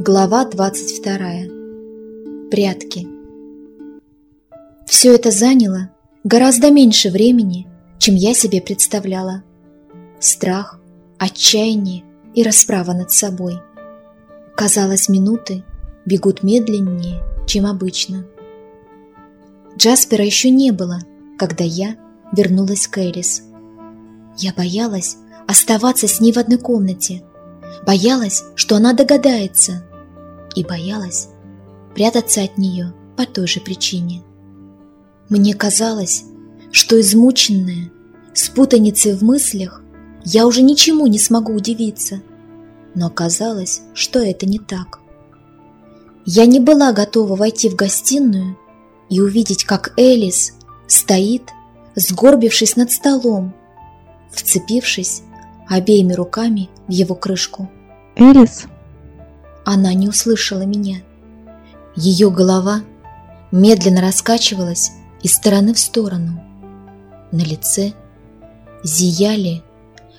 Глава 22. Прятки. Все это заняло гораздо меньше времени, чем я себе представляла. Страх, отчаяние и расправа над собой. Казалось, минуты бегут медленнее, чем обычно. Джаспера еще не было, когда я вернулась к Элис. Я боялась оставаться с ней в одной комнате – Боялась, что она догадается. И боялась прятаться от нее по той же причине. Мне казалось, что измученная, с путаницей в мыслях, я уже ничему не смогу удивиться. Но оказалось, что это не так. Я не была готова войти в гостиную и увидеть, как Элис стоит, сгорбившись над столом, вцепившись обеими руками в его крышку. «Элис?» Она не услышала меня. Ее голова медленно раскачивалась из стороны в сторону. На лице зияли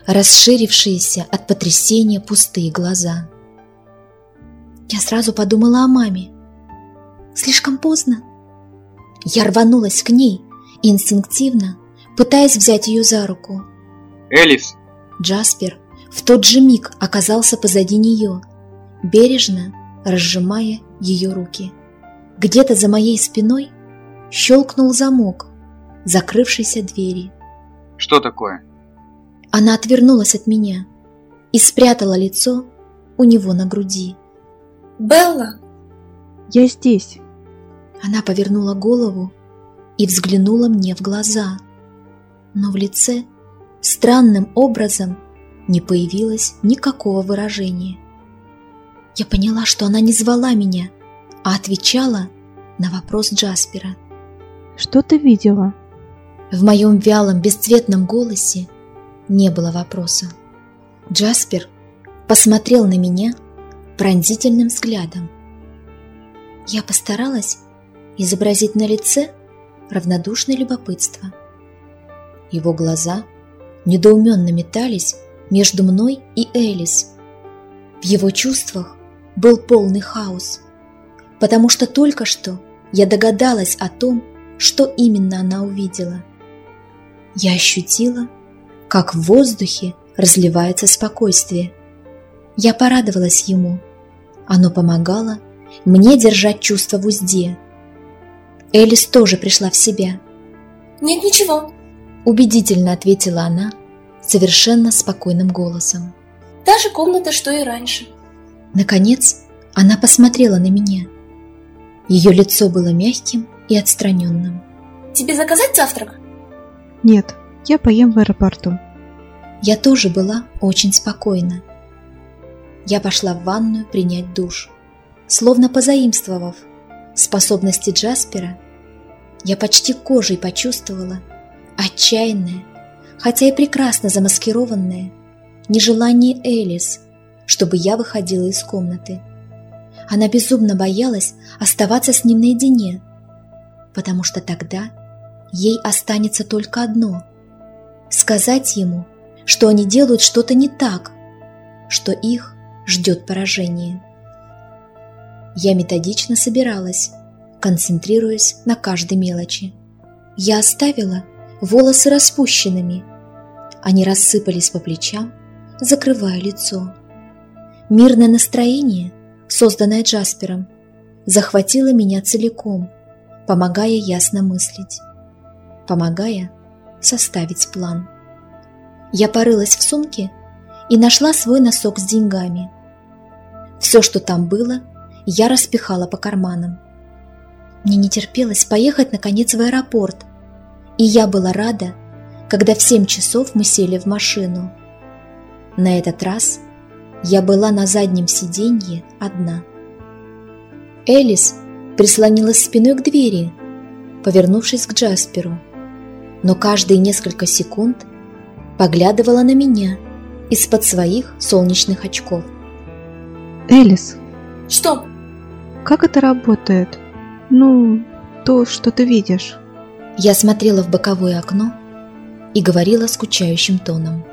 расширившиеся от потрясения пустые глаза. Я сразу подумала о маме. Слишком поздно. Я рванулась к ней, инстинктивно, пытаясь взять ее за руку. «Элис!» Джаспер в тот же миг оказался позади нее, бережно разжимая ее руки. Где-то за моей спиной щелкнул замок закрывшейся двери. «Что такое?» Она отвернулась от меня и спрятала лицо у него на груди. «Белла!» «Я здесь!» Она повернула голову и взглянула мне в глаза, но в лице странным образом не появилось никакого выражения. Я поняла, что она не звала меня, а отвечала на вопрос Джаспера. «Что ты видела?» В моем вялом, бесцветном голосе не было вопроса. Джаспер посмотрел на меня пронзительным взглядом. Я постаралась изобразить на лице равнодушное любопытство. Его глаза – недоуменно метались между мной и Элис. В его чувствах был полный хаос, потому что только что я догадалась о том, что именно она увидела. Я ощутила, как в воздухе разливается спокойствие. Я порадовалась ему. Оно помогало мне держать чувство в узде. Элис тоже пришла в себя. «Нет ничего», – убедительно ответила она, совершенно спокойным голосом. Та же комната, что и раньше. Наконец, она посмотрела на меня. Ее лицо было мягким и отстраненным. Тебе заказать завтрак? Нет, я поем в аэропорту. Я тоже была очень спокойна. Я пошла в ванную принять душ. Словно позаимствовав способности Джаспера, я почти кожей почувствовала отчаянное, хотя и прекрасно замаскированное, нежелание Элис, чтобы я выходила из комнаты. Она безумно боялась оставаться с ним наедине, потому что тогда ей останется только одно – сказать ему, что они делают что-то не так, что их ждет поражение. Я методично собиралась, концентрируясь на каждой мелочи. Я оставила волосы распущенными, они рассыпались по плечам, закрывая лицо. Мирное настроение, созданное Джаспером, захватило меня целиком, помогая ясно мыслить, помогая составить план. Я порылась в сумке и нашла свой носок с деньгами. Все, что там было, я распихала по карманам. Мне не терпелось поехать наконец в аэропорт, и я была рада, когда в семь часов мы сели в машину. На этот раз я была на заднем сиденье одна. Элис прислонилась спиной к двери, повернувшись к Джасперу, но каждые несколько секунд поглядывала на меня из-под своих солнечных очков. Элис. Что? Как это работает? Ну, то, что ты видишь. Я смотрела в боковое окно и говорила скучающим тоном.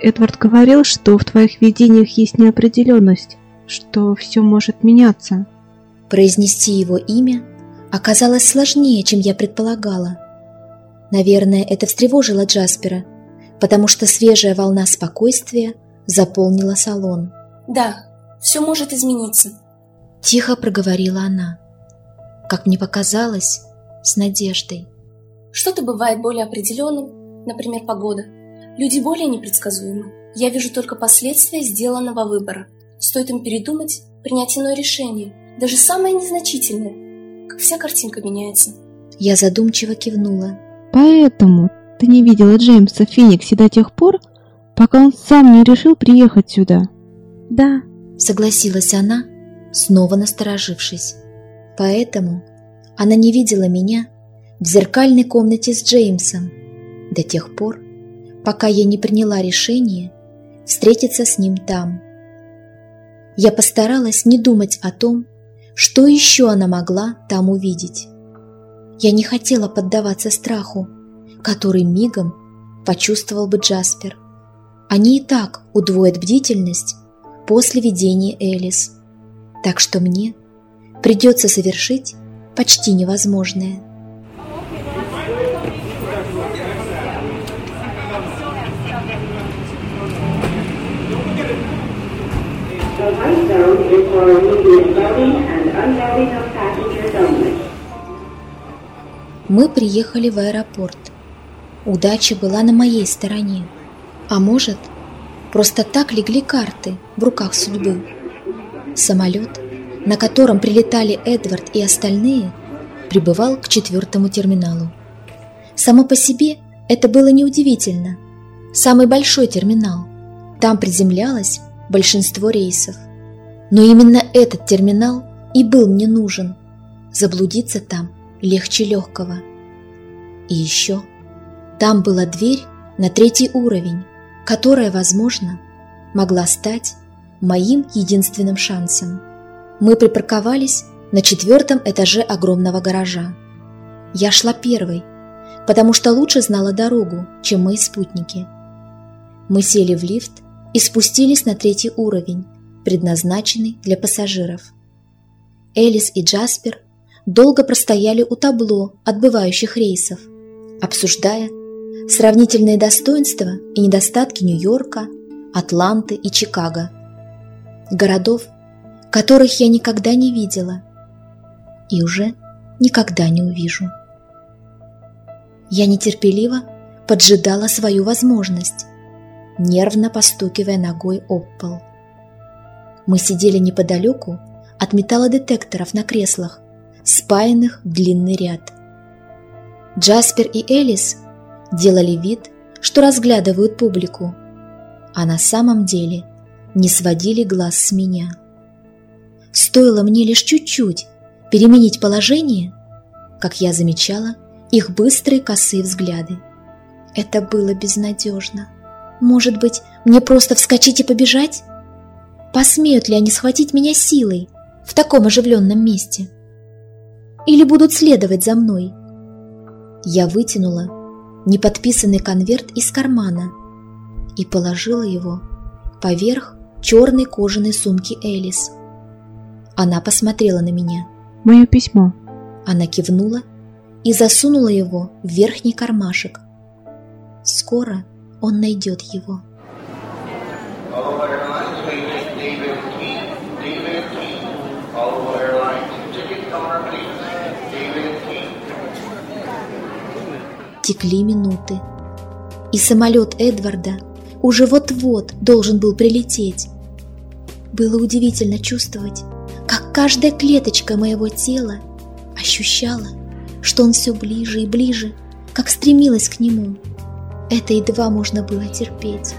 Эдвард говорил, что в твоих видениях есть неопределенность, что все может меняться. Произнести его имя оказалось сложнее, чем я предполагала. Наверное, это встревожило Джаспера, потому что свежая волна спокойствия заполнила салон. Да, все может измениться. Тихо проговорила она. Как мне показалось, с надеждой. Что-то бывает более определенным, например, погода. Люди более непредсказуемы. Я вижу только последствия сделанного выбора. Стоит им передумать, принять иное решение, даже самое незначительное, как вся картинка меняется. Я задумчиво кивнула. Поэтому ты не видела Джеймса в Фениксе до тех пор, пока он сам не решил приехать сюда. Да, согласилась она, снова насторожившись. Поэтому она не видела меня в зеркальной комнате с Джеймсом до тех пор, пока я не приняла решение встретиться с ним там. Я постаралась не думать о том, что еще она могла там увидеть. Я не хотела поддаваться страху, который мигом почувствовал бы Джаспер. Они и так удвоят бдительность после видения Элис, так что мне придется совершить почти невозможное. For immediate loading and unloading of passengers only. Мы приехали в аэропорт. Удача была на моей стороне. А может, просто так легли карты в руках судьбы. Самолет, на котором прилетали Эдвард и остальные, прибывал к четвертому терминалу. Само по себе это было неудивительно. Самый большой терминал. Там приземлялось большинство рейсов. Но именно этот терминал и был мне нужен. Заблудиться там легче легкого. И еще там была дверь на третий уровень, которая, возможно, могла стать моим единственным шансом. Мы припарковались на четвертом этаже огромного гаража. Я шла первой, потому что лучше знала дорогу, чем мои спутники. Мы сели в лифт и спустились на третий уровень, предназначенный для пассажиров. Элис и Джаспер долго простояли у табло отбывающих рейсов, обсуждая сравнительные достоинства и недостатки Нью-Йорка, Атланты и Чикаго, городов, которых я никогда не видела и уже никогда не увижу. Я нетерпеливо поджидала свою возможность, нервно постукивая ногой об пол. Мы сидели неподалеку от металлодетекторов на креслах, спаянных в длинный ряд. Джаспер и Элис делали вид, что разглядывают публику, а на самом деле не сводили глаз с меня. Стоило мне лишь чуть-чуть переменить положение, как я замечала их быстрые косые взгляды. Это было безнадежно. Может быть, мне просто вскочить и побежать? Посмеют ли они схватить меня силой в таком оживленном месте? Или будут следовать за мной? Я вытянула неподписанный конверт из кармана и положила его поверх черной кожаной сумки Элис. Она посмотрела на меня. Мое письмо. Она кивнула и засунула его в верхний кармашек. Скоро он найдет его. All Текли минуты. И самолет Эдварда уже вот-вот должен был прилететь. Было удивительно чувствовать, как каждая клеточка моего тела ощущала, что он все ближе и ближе, как стремилась к нему. Это едва можно было терпеть.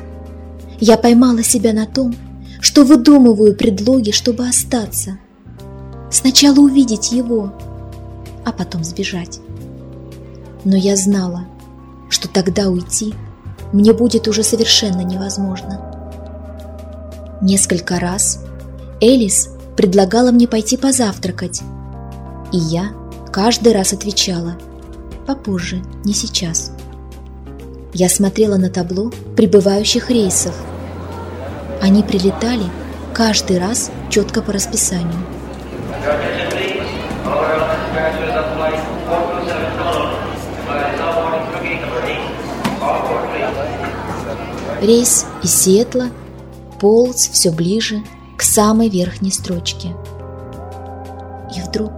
Я поймала себя на том, что выдумываю предлоги, чтобы остаться. Сначала увидеть его, а потом сбежать. Но я знала, что тогда уйти мне будет уже совершенно невозможно. Несколько раз Элис предлагала мне пойти позавтракать, и я каждый раз отвечала «попозже, не сейчас». Я смотрела на табло прибывающих рейсов. Они прилетали каждый раз четко по расписанию. Рейс из Сиэтла полз все ближе к самой верхней строчке. И вдруг,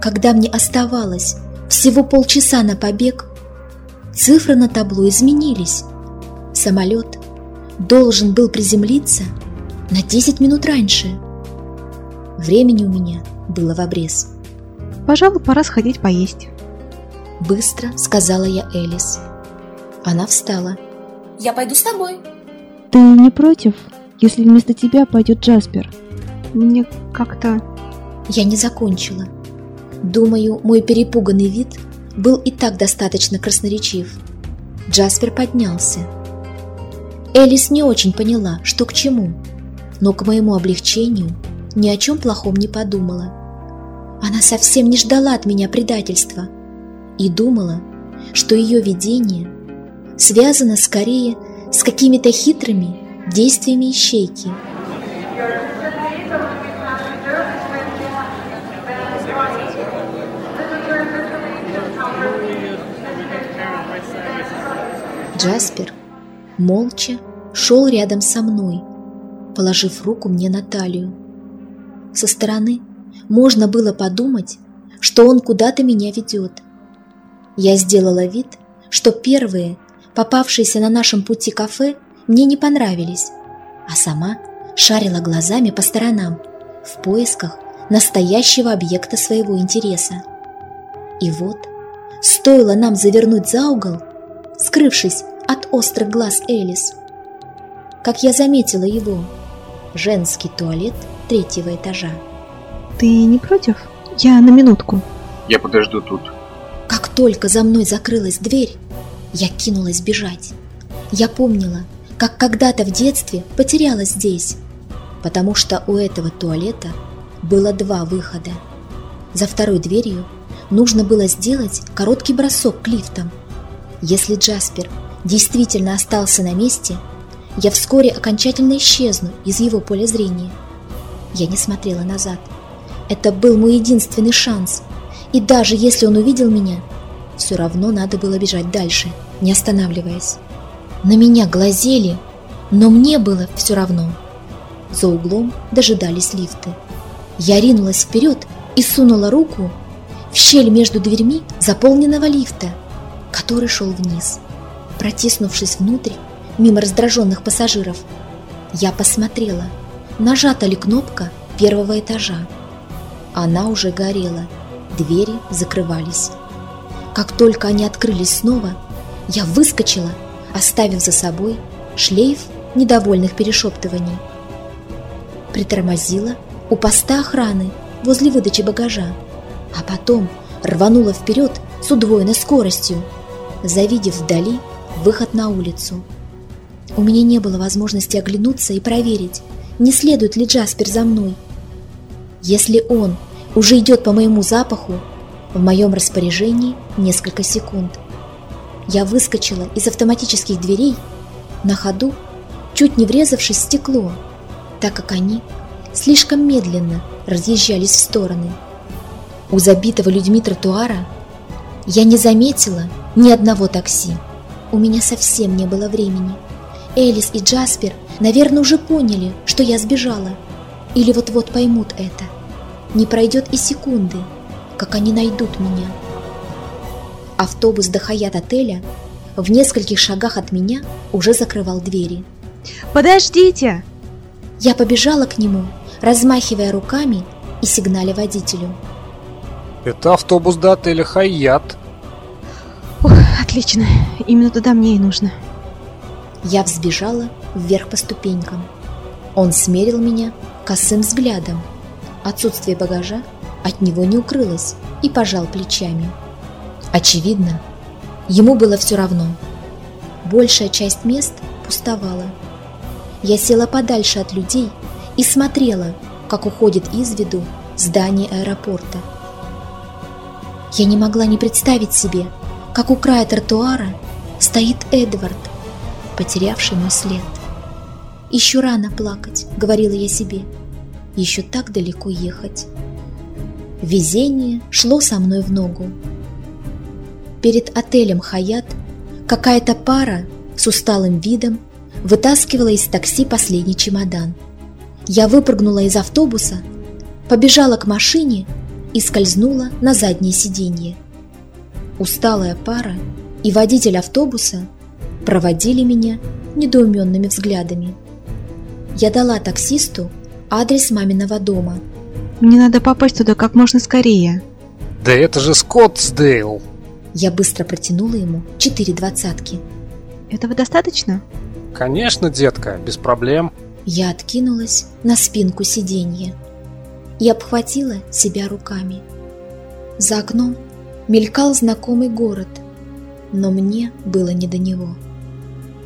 когда мне оставалось всего полчаса на побег, цифры на табло изменились. Самолет должен был приземлиться на 10 минут раньше. Времени у меня было в обрез. Пожалуй, пора сходить поесть. Быстро сказала я Элис. Она встала. Я пойду с тобой. Ты не против, если вместо тебя пойдет Джаспер? Мне как-то... Я не закончила. Думаю, мой перепуганный вид был и так достаточно красноречив. Джаспер поднялся. Элис не очень поняла, что к чему, но к моему облегчению ни о чем плохом не подумала. Она совсем не ждала от меня предательства и думала, что ее видение связано скорее с какими-то хитрыми действиями ищейки. Джаспер молча шел рядом со мной, положив руку мне на талию. Со стороны можно было подумать, что он куда-то меня ведет. Я сделала вид, что первые, попавшиеся на нашем пути кафе, мне не понравились, а сама шарила глазами по сторонам в поисках настоящего объекта своего интереса. И вот, стоило нам завернуть за угол, скрывшись от острых глаз Элис, как я заметила его, женский туалет третьего этажа. Ты не против? Я на минутку. Я подожду тут. Как только за мной закрылась дверь, я кинулась бежать. Я помнила, как когда-то в детстве потерялась здесь, потому что у этого туалета было два выхода. За второй дверью нужно было сделать короткий бросок к лифтам. Если Джаспер действительно остался на месте, я вскоре окончательно исчезну из его поля зрения. Я не смотрела назад. Это был мой единственный шанс. И даже если он увидел меня, все равно надо было бежать дальше, не останавливаясь. На меня глазели, но мне было все равно. За углом дожидались лифты. Я ринулась вперед и сунула руку в щель между дверьми заполненного лифта, который шел вниз. Протиснувшись внутрь, мимо раздраженных пассажиров, я посмотрела, нажата ли кнопка первого этажа. Она уже горела, двери закрывались. Как только они открылись снова, я выскочила, оставив за собой шлейф недовольных перешептываний. Притормозила у поста охраны возле выдачи багажа, а потом рванула вперед с удвоенной скоростью, завидев вдали выход на улицу. У меня не было возможности оглянуться и проверить, не следует ли Джаспер за мной. Если он уже идет по моему запаху, в моем распоряжении несколько секунд. Я выскочила из автоматических дверей на ходу, чуть не врезавшись в стекло, так как они слишком медленно разъезжались в стороны. У забитого людьми тротуара я не заметила ни одного такси. У меня совсем не было времени. Элис и Джаспер, наверное, уже поняли, что я сбежала. Или вот-вот поймут это. Не пройдет и секунды, как они найдут меня. Автобус до Хаят-отеля в нескольких шагах от меня уже закрывал двери. Подождите! Я побежала к нему, размахивая руками и сигналя водителю. Это автобус до отеля Хайят. Ох, отлично. Именно туда мне и нужно. Я взбежала вверх по ступенькам. Он смерил меня косым взглядом. Отсутствие багажа от него не укрылось и пожал плечами. Очевидно, ему было все равно. Большая часть мест пустовала. Я села подальше от людей и смотрела, как уходит из виду здание аэропорта. Я не могла не представить себе, как у края тротуара стоит Эдвард, потерявший мой след. Еще рано плакать, говорила я себе. Еще так далеко ехать. Везение шло со мной в ногу. Перед отелем «Хаят» какая-то пара с усталым видом вытаскивала из такси последний чемодан. Я выпрыгнула из автобуса, побежала к машине и скользнула на заднее сиденье. Усталая пара и водитель автобуса проводили меня недоуменными взглядами. Я дала таксисту адрес маминого дома. Мне надо попасть туда как можно скорее. Да это же Скоттсдейл. Я быстро протянула ему четыре двадцатки. Этого достаточно? Конечно, детка, без проблем. Я откинулась на спинку сиденья и обхватила себя руками. За окном мелькал знакомый город, но мне было не до него.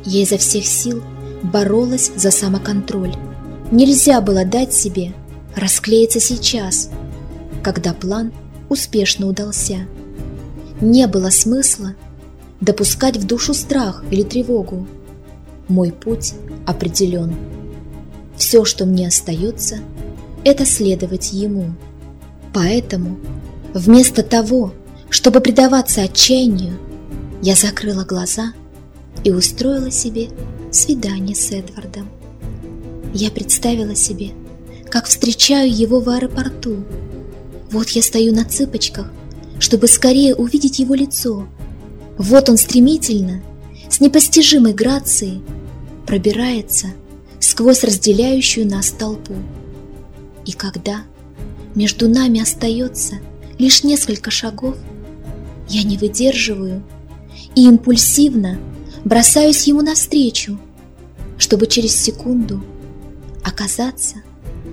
Я изо всех сил боролась за самоконтроль. Нельзя было дать себе расклеиться сейчас, когда план успешно удался. Не было смысла допускать в душу страх или тревогу. Мой путь определен. Все, что мне остается, это следовать ему. Поэтому, вместо того, чтобы предаваться отчаянию, я закрыла глаза и устроила себе свидание с Эдвардом. Я представила себе, как встречаю его в аэропорту. Вот я стою на цыпочках, чтобы скорее увидеть его лицо. Вот он стремительно, с непостижимой грацией, пробирается сквозь разделяющую нас толпу. И когда между нами остается лишь несколько шагов, я не выдерживаю и импульсивно бросаюсь ему навстречу, чтобы через секунду оказаться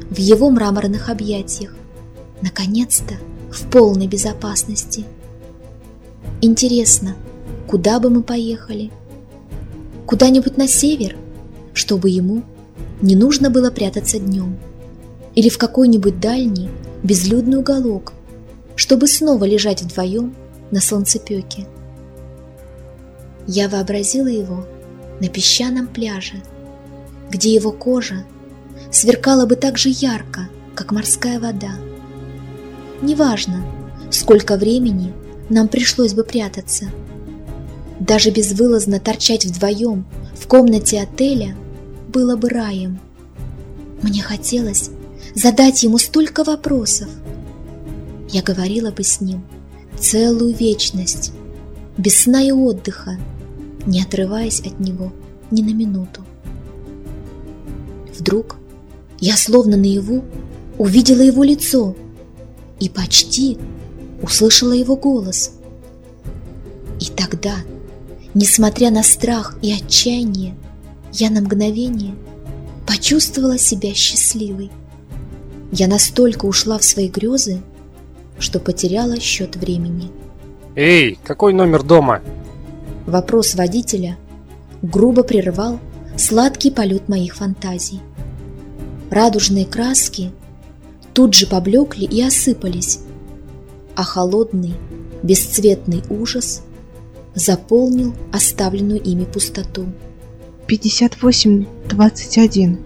в его мраморных объятиях, наконец-то в полной безопасности. Интересно, куда бы мы поехали? Куда-нибудь на север, чтобы ему не нужно было прятаться днем. Или в какой-нибудь дальний, безлюдный уголок, чтобы снова лежать вдвоем на солнцепеке. Я вообразила его на песчаном пляже, где его кожа сверкала бы так же ярко, как морская вода. Неважно, сколько времени нам пришлось бы прятаться. Даже безвылазно торчать вдвоем в комнате отеля было бы раем. Мне хотелось задать ему столько вопросов. Я говорила бы с ним целую вечность, без сна и отдыха, не отрываясь от него ни на минуту. Вдруг я словно наяву увидела его лицо и почти услышала его голос. И тогда, несмотря на страх и отчаяние, я на мгновение почувствовала себя счастливой. Я настолько ушла в свои грезы, что потеряла счет времени. Эй, какой номер дома? Вопрос водителя грубо прервал сладкий полет моих фантазий. Радужные краски тут же поблекли и осыпались, а холодный, бесцветный ужас заполнил оставленную ими пустоту. 58-21.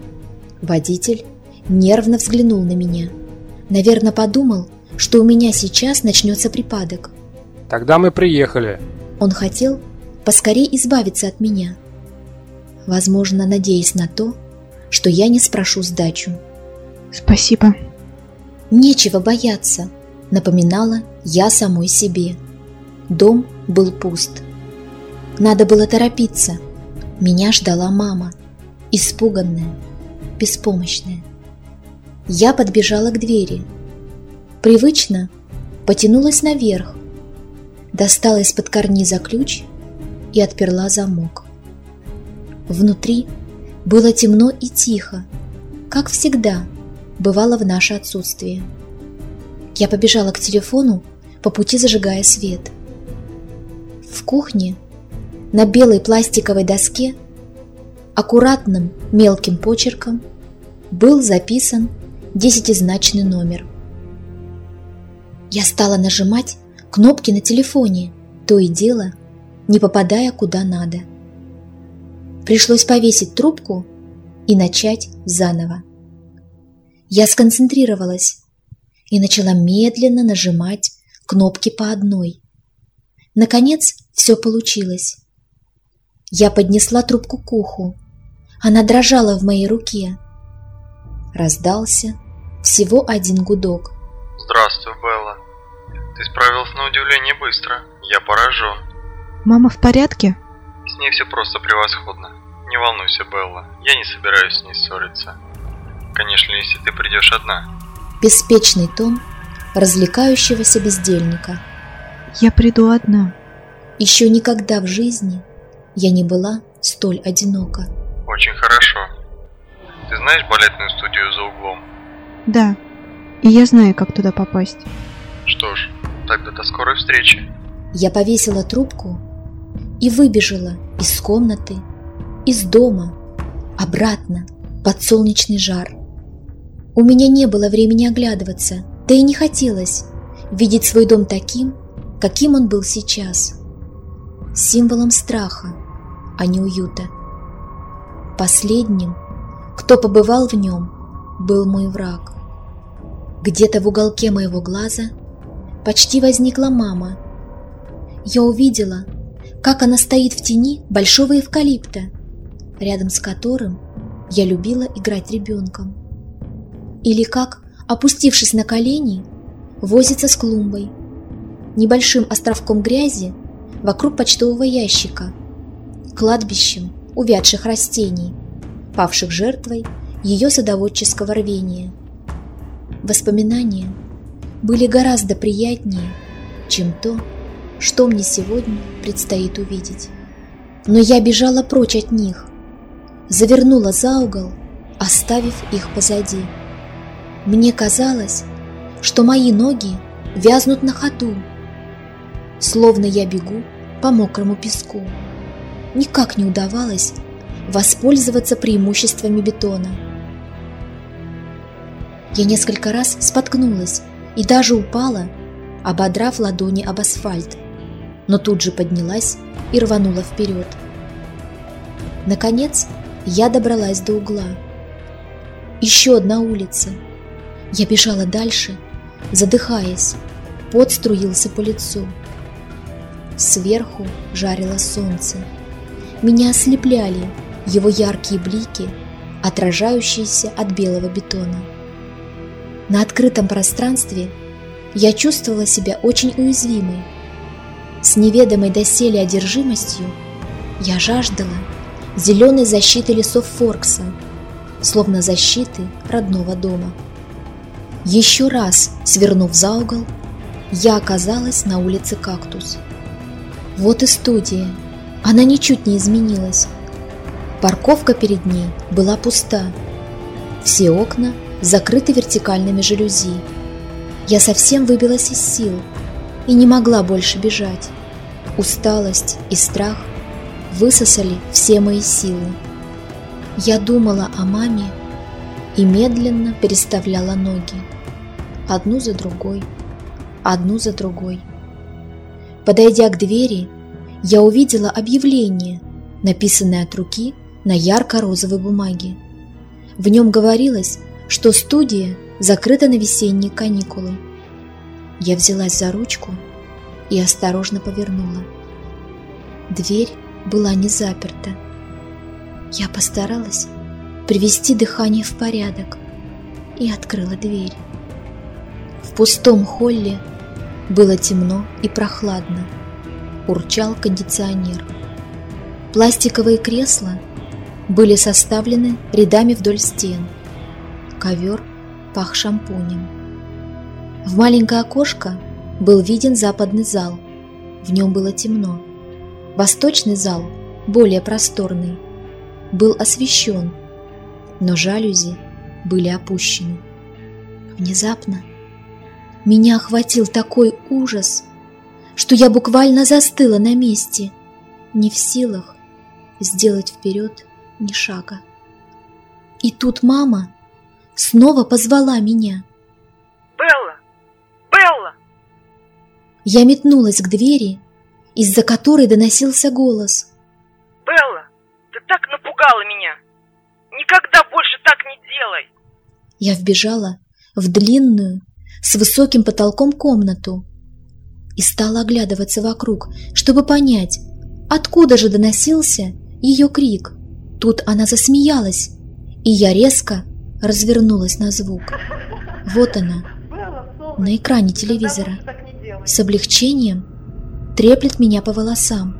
Водитель нервно взглянул на меня. Наверное, подумал, что у меня сейчас начнется припадок. Тогда мы приехали. Он хотел поскорее избавиться от меня. Возможно, надеясь на то, что я не спрошу сдачу. Спасибо. Нечего бояться, напоминала я самой себе. Дом был пуст. Надо было торопиться. Меня ждала мама, испуганная, беспомощная. Я подбежала к двери. Привычно потянулась наверх, достала из-под карниза ключ и отперла замок. Внутри было темно и тихо, как всегда бывало в наше отсутствие. Я побежала к телефону, по пути зажигая свет. В кухне на белой пластиковой доске аккуратным мелким почерком был записан десятизначный номер. Я стала нажимать кнопки на телефоне, то и дело, не попадая куда надо – Пришлось повесить трубку и начать заново. Я сконцентрировалась и начала медленно нажимать кнопки по одной. Наконец, все получилось. Я поднесла трубку к уху. Она дрожала в моей руке. Раздался всего один гудок. Здравствуй, Белла. Ты справилась на удивление быстро. Я поражен. Мама в порядке? С ней все просто превосходно. Не волнуйся, Белла. Я не собираюсь с ней ссориться. Конечно, если ты придешь одна. Беспечный тон развлекающегося бездельника. Я приду одна. Еще никогда в жизни я не была столь одинока. Очень хорошо. Ты знаешь балетную студию за углом? Да. И я знаю, как туда попасть. Что ж, тогда до скорой встречи. Я повесила трубку и выбежала из комнаты, из дома, обратно, под солнечный жар. У меня не было времени оглядываться, да и не хотелось видеть свой дом таким, каким он был сейчас. Символом страха, а не уюта. Последним, кто побывал в нем, был мой враг. Где-то в уголке моего глаза почти возникла мама. Я увидела, как она стоит в тени большого эвкалипта, рядом с которым я любила играть ребенком. Или как, опустившись на колени, возится с клумбой, небольшим островком грязи вокруг почтового ящика, кладбищем увядших растений, павших жертвой ее садоводческого рвения. Воспоминания были гораздо приятнее, чем то, что мне сегодня предстоит увидеть. Но я бежала прочь от них, завернула за угол, оставив их позади. Мне казалось, что мои ноги вязнут на ходу, словно я бегу по мокрому песку. Никак не удавалось воспользоваться преимуществами бетона. Я несколько раз споткнулась и даже упала, ободрав ладони об асфальт, но тут же поднялась и рванула вперед. Наконец, я добралась до угла. Еще одна улица. Я бежала дальше, задыхаясь, пот струился по лицу. Сверху жарило солнце. Меня ослепляли его яркие блики, отражающиеся от белого бетона. На открытом пространстве я чувствовала себя очень уязвимой. С неведомой доселе одержимостью я жаждала зеленой защиты лесов Форкса, словно защиты родного дома. Еще раз, свернув за угол, я оказалась на улице Кактус. Вот и студия. Она ничуть не изменилась. Парковка перед ней была пуста. Все окна закрыты вертикальными жалюзи. Я совсем выбилась из сил и не могла больше бежать. Усталость и страх высосали все мои силы. Я думала о маме и медленно переставляла ноги. Одну за другой, одну за другой. Подойдя к двери, я увидела объявление, написанное от руки на ярко-розовой бумаге. В нем говорилось, что студия закрыта на весенние каникулы. Я взялась за ручку и осторожно повернула. Дверь была не заперта. Я постаралась привести дыхание в порядок и открыла дверь. В пустом холле было темно и прохладно. Урчал кондиционер. Пластиковые кресла были составлены рядами вдоль стен. Ковер пах шампунем. В маленькое окошко был виден западный зал. В нем было темно. Восточный зал, более просторный, был освещен, но жалюзи были опущены. Внезапно меня охватил такой ужас, что я буквально застыла на месте, не в силах сделать вперед ни шага. И тут мама снова позвала меня. «Белла! Белла!» Я метнулась к двери, из-за которой доносился голос. «Белла, ты так напугала меня! Никогда больше так не делай! Я вбежала в длинную, с высоким потолком комнату и стала оглядываться вокруг, чтобы понять, откуда же доносился ее крик. Тут она засмеялась, и я резко развернулась на звук. Вот она, на экране телевизора, с облегчением треплет меня по волосам.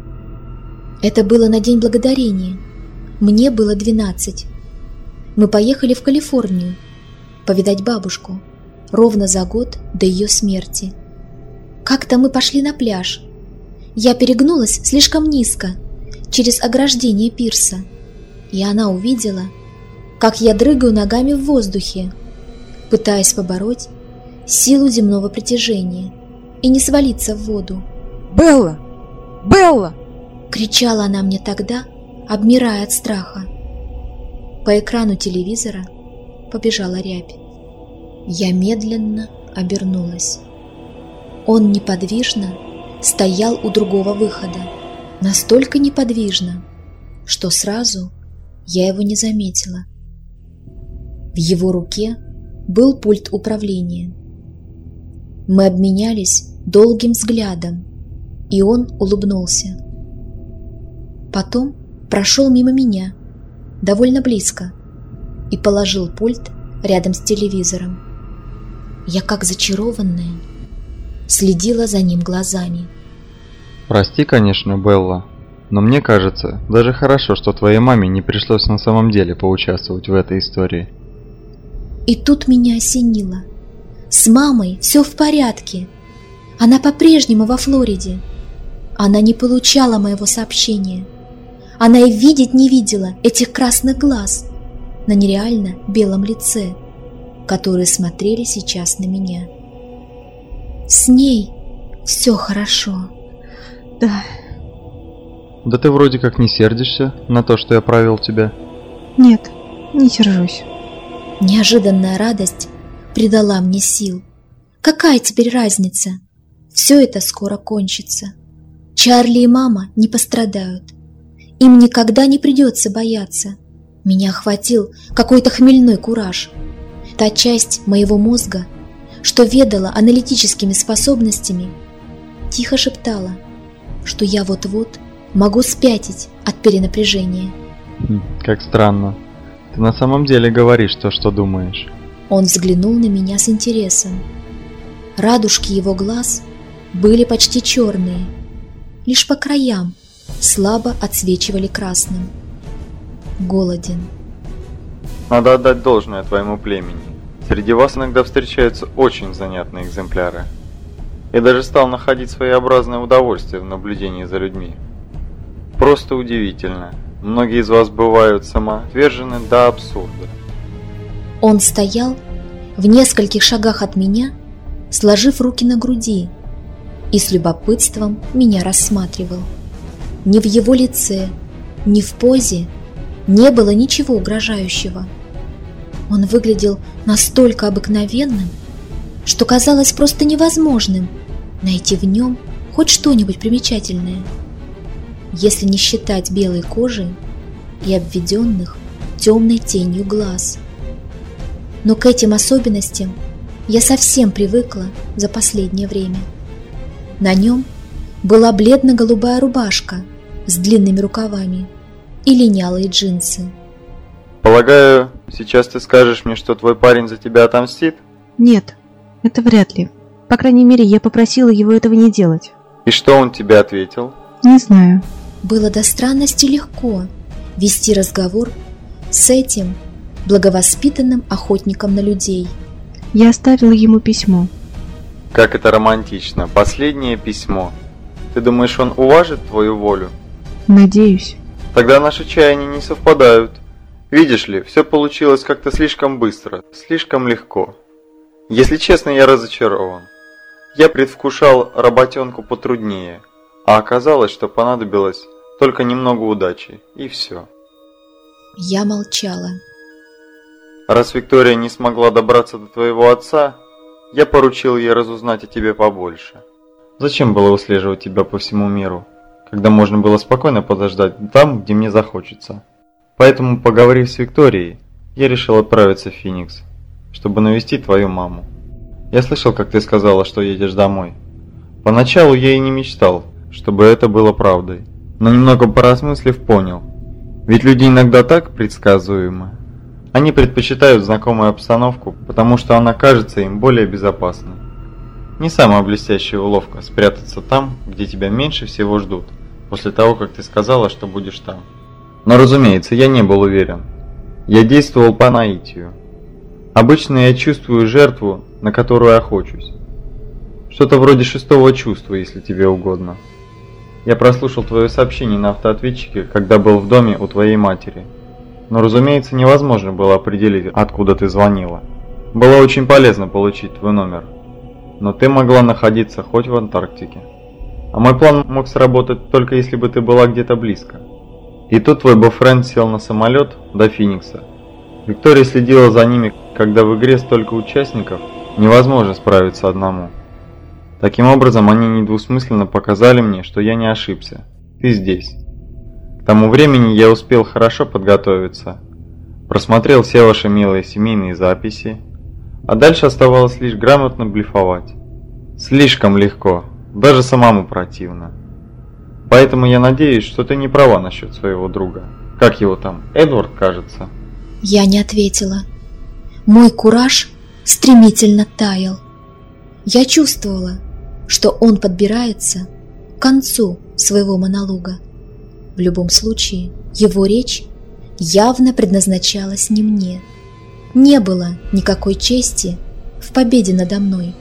Это было на День Благодарения. Мне было 12. Мы поехали в Калифорнию повидать бабушку ровно за год до ее смерти. Как-то мы пошли на пляж. Я перегнулась слишком низко, через ограждение пирса, и она увидела, как я дрыгаю ногами в воздухе, пытаясь побороть силу земного притяжения и не свалиться в воду. «Белла! Белла!» — кричала она мне тогда, обмирая от страха. По экрану телевизора побежала рябь. Я медленно обернулась. Он неподвижно стоял у другого выхода, настолько неподвижно, что сразу я его не заметила. В его руке был пульт управления. Мы обменялись долгим взглядом, и он улыбнулся. Потом прошел мимо меня, довольно близко, и положил пульт рядом с телевизором. Я, как зачарованная, следила за ним глазами. Прости, конечно, Белла, но мне кажется, даже хорошо, что твоей маме не пришлось на самом деле поучаствовать в этой истории. И тут меня осенило. С мамой все в порядке. Она по-прежнему во Флориде. Она не получала моего сообщения. Она и видеть не видела этих красных глаз на нереально белом лице, которые смотрели сейчас на меня. С ней все хорошо. Да. Да ты вроде как не сердишься на то, что я провел тебя. Нет, не сержусь. Неожиданная радость придала мне сил. Какая теперь разница? Все это скоро кончится. Чарли и мама не пострадают. Им никогда не придется бояться. Меня охватил какой-то хмельной кураж. Та часть моего мозга, что ведала аналитическими способностями, тихо шептала, что я вот-вот могу спятить от перенапряжения. Хм, как странно. Ты на самом деле говоришь то, что думаешь. Он взглянул на меня с интересом. Радужки его глаз были почти черные, лишь по краям слабо отсвечивали красным. Голоден. Надо отдать должное твоему племени. Среди вас иногда встречаются очень занятные экземпляры. Я даже стал находить своеобразное удовольствие в наблюдении за людьми. Просто удивительно. Многие из вас бывают самоотвержены до абсурда. Он стоял в нескольких шагах от меня, сложив руки на груди, и с любопытством меня рассматривал. Ни в его лице, ни в позе не было ничего угрожающего. Он выглядел настолько обыкновенным, что казалось просто невозможным найти в нем хоть что-нибудь примечательное, если не считать белой кожи и обведенных темной тенью глаз. Но к этим особенностям я совсем привыкла за последнее время. На нем была бледно-голубая рубашка с длинными рукавами и линялые джинсы. Полагаю, сейчас ты скажешь мне, что твой парень за тебя отомстит? Нет, это вряд ли. По крайней мере, я попросила его этого не делать. И что он тебе ответил? Не знаю. Было до странности легко вести разговор с этим благовоспитанным охотником на людей. Я оставила ему письмо. Как это романтично. Последнее письмо. Ты думаешь, он уважит твою волю? Надеюсь. Тогда наши чаяния не совпадают. Видишь ли, все получилось как-то слишком быстро, слишком легко. Если честно, я разочарован. Я предвкушал работенку потруднее, а оказалось, что понадобилось только немного удачи, и все. Я молчала. Раз Виктория не смогла добраться до твоего отца, я поручил ей разузнать о тебе побольше. Зачем было выслеживать тебя по всему миру, когда можно было спокойно подождать там, где мне захочется? Поэтому, поговорив с Викторией, я решил отправиться в Феникс, чтобы навестить твою маму. Я слышал, как ты сказала, что едешь домой. Поначалу я и не мечтал, чтобы это было правдой, но немного поразмыслив понял. Ведь люди иногда так предсказуемы. Они предпочитают знакомую обстановку, потому что она кажется им более безопасной. Не самая блестящая уловка спрятаться там, где тебя меньше всего ждут, после того, как ты сказала, что будешь там. Но разумеется, я не был уверен. Я действовал по наитию. Обычно я чувствую жертву, на которую охочусь. Что-то вроде шестого чувства, если тебе угодно. Я прослушал твое сообщение на автоответчике, когда был в доме у твоей матери. Но, разумеется, невозможно было определить, откуда ты звонила. Было очень полезно получить твой номер. Но ты могла находиться хоть в Антарктике. А мой план мог сработать только если бы ты была где-то близко. И тут твой бойфренд сел на самолет до Феникса. Виктория следила за ними, когда в игре столько участников, невозможно справиться одному. Таким образом, они недвусмысленно показали мне, что я не ошибся. Ты здесь. К тому времени я успел хорошо подготовиться. Просмотрел все ваши милые семейные записи. А дальше оставалось лишь грамотно блефовать. Слишком легко. Даже самому противно. Поэтому я надеюсь, что ты не права насчет своего друга. Как его там? Эдвард, кажется. Я не ответила. Мой кураж стремительно таял. Я чувствовала, что он подбирается к концу своего монолога. В любом случае, его речь явно предназначалась не мне. Не было никакой чести в победе надо мной,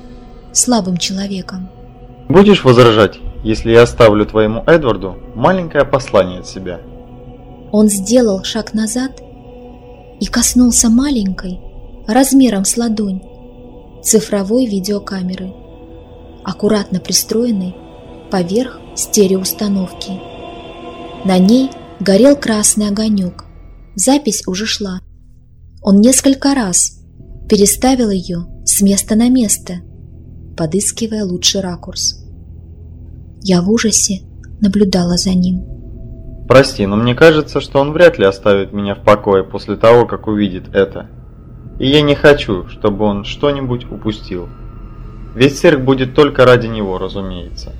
слабым человеком. Будешь возражать, если я оставлю твоему Эдварду маленькое послание от себя? Он сделал шаг назад и коснулся маленькой, размером с ладонь, цифровой видеокамеры, аккуратно пристроенной поверх стереоустановки. На ней горел красный огонек. Запись уже шла. Он несколько раз переставил ее с места на место, подыскивая лучший ракурс. Я в ужасе наблюдала за ним. Прости, но мне кажется, что он вряд ли оставит меня в покое после того, как увидит это. И я не хочу, чтобы он что-нибудь упустил. Весь цирк будет только ради него, разумеется.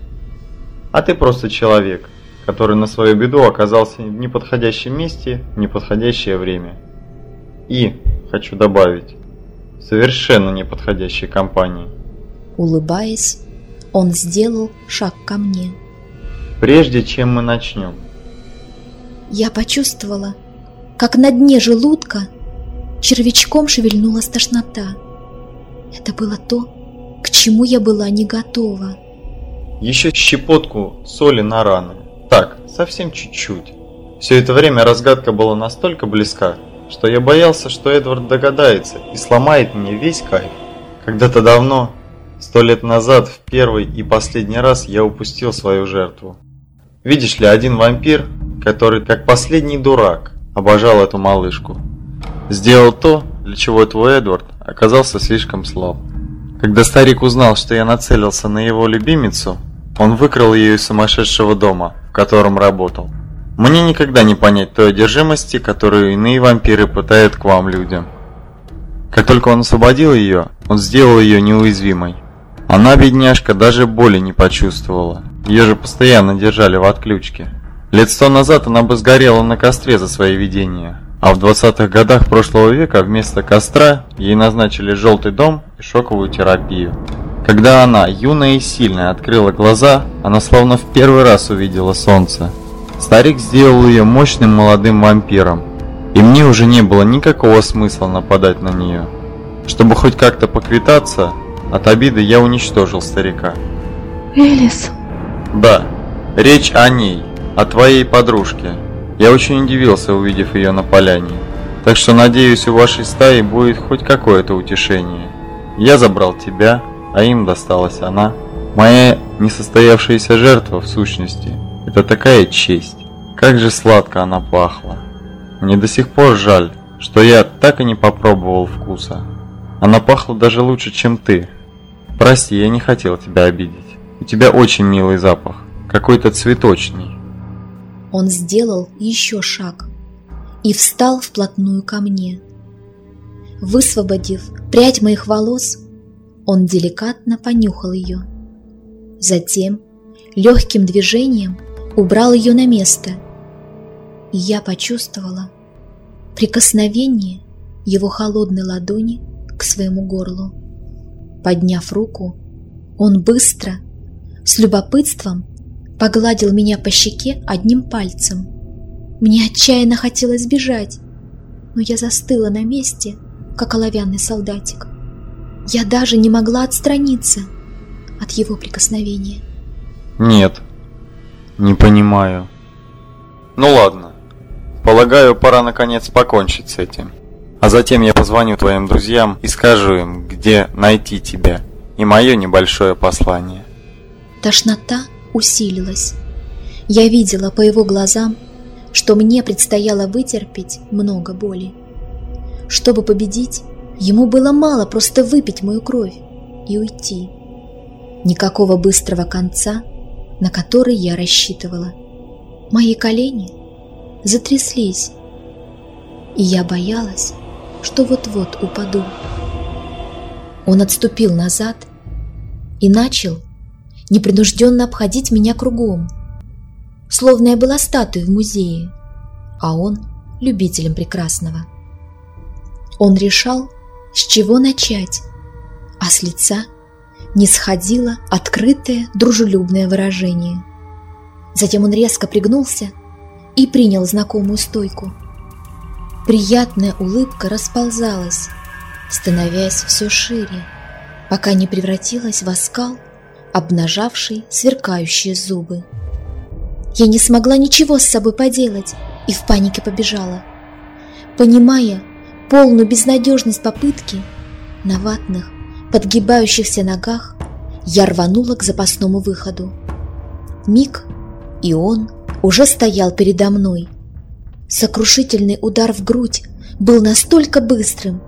А ты просто человек, который на свою беду оказался в неподходящем месте в неподходящее время. И, хочу добавить, совершенно неподходящей компании. Улыбаясь, он сделал шаг ко мне. Прежде чем мы начнем. Я почувствовала, как на дне желудка червячком шевельнулась тошнота. Это было то, к чему я была не готова. Еще щепотку соли на раны. Так, совсем чуть-чуть. Все это время разгадка была настолько близка, что я боялся, что Эдвард догадается и сломает мне весь кайф. Когда-то давно, сто лет назад, в первый и последний раз я упустил свою жертву. Видишь ли, один вампир, который, как последний дурак, обожал эту малышку, сделал то, для чего твой Эдвард оказался слишком слаб. Когда старик узнал, что я нацелился на его любимицу, он выкрал ее из сумасшедшего дома, в котором работал. Мне никогда не понять той одержимости, которую иные вампиры пытают к вам, людям. Как только он освободил ее, он сделал ее неуязвимой. Она, бедняжка, даже боли не почувствовала. Ее же постоянно держали в отключке. Лет сто назад она бы сгорела на костре за свои видения. А в 20-х годах прошлого века вместо костра ей назначили желтый дом и шоковую терапию. Когда она, юная и сильная, открыла глаза, она словно в первый раз увидела солнце. Старик сделал ее мощным молодым вампиром, и мне уже не было никакого смысла нападать на нее. Чтобы хоть как-то поквитаться, от обиды я уничтожил старика. Элис. Да, речь о ней, о твоей подружке. Я очень удивился, увидев ее на поляне. Так что надеюсь, у вашей стаи будет хоть какое-то утешение. Я забрал тебя, а им досталась она. Моя несостоявшаяся жертва, в сущности, это такая честь. Как же сладко она пахла. Мне до сих пор жаль, что я так и не попробовал вкуса. Она пахла даже лучше, чем ты. Прости, я не хотел тебя обидеть. У тебя очень милый запах, какой-то цветочный. Он сделал еще шаг, и встал вплотную ко мне. Высвободив прядь моих волос, он деликатно понюхал ее. Затем легким движением убрал ее на место, и я почувствовала прикосновение его холодной ладони к своему горлу. Подняв руку, он быстро, с любопытством, погладил меня по щеке одним пальцем. Мне отчаянно хотелось бежать, но я застыла на месте, как оловянный солдатик. Я даже не могла отстраниться от его прикосновения. Нет, не понимаю. Ну ладно, полагаю, пора наконец покончить с этим. А затем я позвоню твоим друзьям и скажу им, где найти тебя, и мое небольшое послание. Тошнота усилилась. Я видела по его глазам, что мне предстояло вытерпеть много боли. Чтобы победить, ему было мало просто выпить мою кровь и уйти. Никакого быстрого конца, на который я рассчитывала. Мои колени затряслись, и я боялась, что вот-вот упаду. Он отступил назад и начал непринужденно обходить меня кругом, словно я была статуей в музее, а он любителем прекрасного. Он решал, с чего начать, а с лица не сходило открытое дружелюбное выражение. Затем он резко пригнулся и принял знакомую стойку – Приятная улыбка расползалась, становясь все шире, пока не превратилась в оскал, обнажавший сверкающие зубы. Я не смогла ничего с собой поделать и в панике побежала. Понимая полную безнадежность попытки, на ватных, подгибающихся ногах я рванула к запасному выходу. Миг, и он уже стоял передо мной – Сокрушительный удар в грудь был настолько быстрым,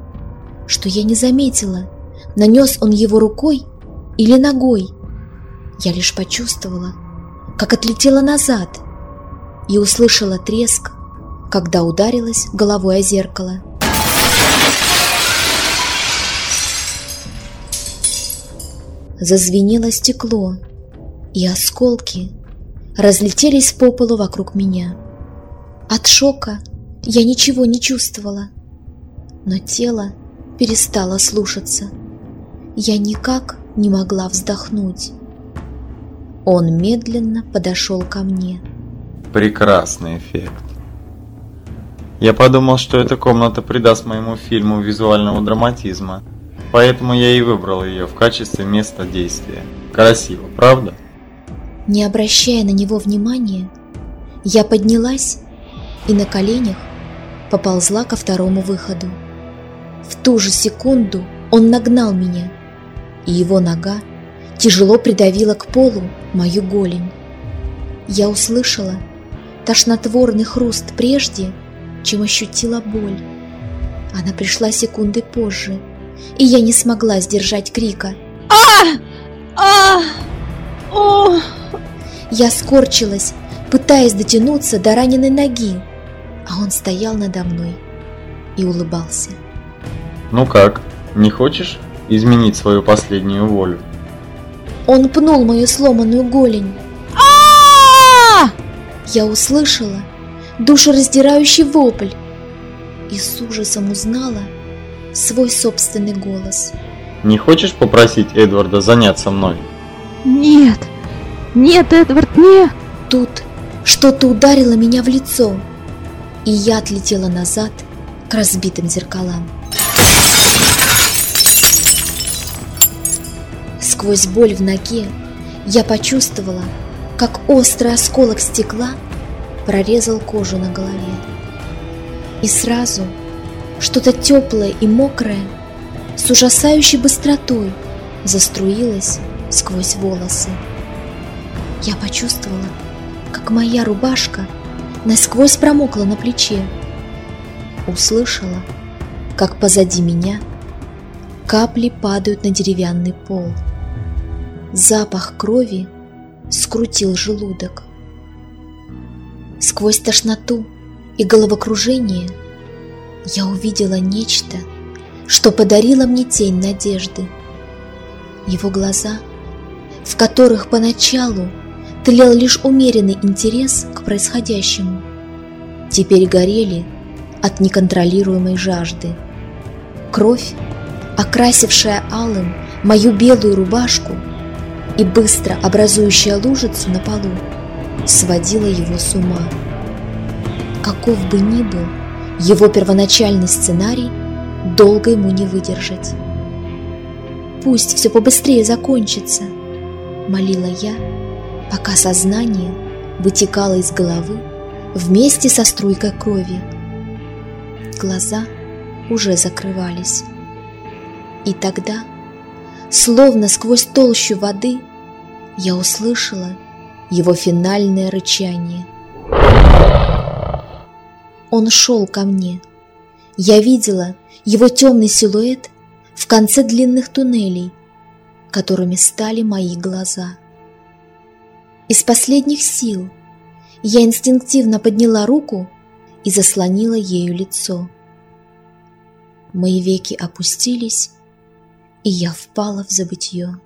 что я не заметила, нанес он его рукой или ногой. Я лишь почувствовала, как отлетела назад и услышала треск, когда ударилась головой о зеркало. Зазвенело стекло, и осколки разлетелись по полу вокруг меня. От шока я ничего не чувствовала, но тело перестало слушаться. Я никак не могла вздохнуть. Он медленно подошел ко мне. Прекрасный эффект. Я подумал, что эта комната придаст моему фильму визуального драматизма, поэтому я и выбрал ее в качестве места действия. Красиво, правда? Не обращая на него внимания, я поднялась и на коленях поползла ко второму выходу. В ту же секунду он нагнал меня, и его нога тяжело придавила к полу мою голень. Я услышала тошнотворный хруст прежде, чем ощутила боль. Она пришла секунды позже, и я не смогла сдержать крика. А! А! О! Я скорчилась, пытаясь дотянуться до раненой ноги, а он стоял надо мной и улыбался. «Ну как, не хочешь изменить свою последнюю волю?» Он пнул мою сломанную голень. а Я услышала душераздирающий вопль и с ужасом узнала свой собственный голос. «Не хочешь попросить Эдварда заняться мной?» «Нет, нет, Эдвард, нет!» Тут что-то ударило меня в лицо и я отлетела назад к разбитым зеркалам. Сквозь боль в ноге я почувствовала, как острый осколок стекла прорезал кожу на голове. И сразу что-то теплое и мокрое с ужасающей быстротой заструилось сквозь волосы. Я почувствовала, как моя рубашка – насквозь промокла на плече. Услышала, как позади меня капли падают на деревянный пол. Запах крови скрутил желудок. Сквозь тошноту и головокружение, я увидела нечто, что подарило мне тень надежды. Его глаза, в которых поначалу тлел лишь умеренный интерес к происходящему, теперь горели от неконтролируемой жажды. Кровь, окрасившая алым мою белую рубашку и быстро образующая лужицу на полу, сводила его с ума. Каков бы ни был его первоначальный сценарий, долго ему не выдержать. «Пусть все побыстрее закончится», — молила я, пока сознание вытекало из головы вместе со струйкой крови. Глаза уже закрывались. И тогда, словно сквозь толщу воды, я услышала его финальное рычание. Он шел ко мне. Я видела его темный силуэт в конце длинных туннелей, которыми стали мои глаза. Из последних сил я инстинктивно подняла руку и заслонила ею лицо. Мои веки опустились, и я впала в забытье.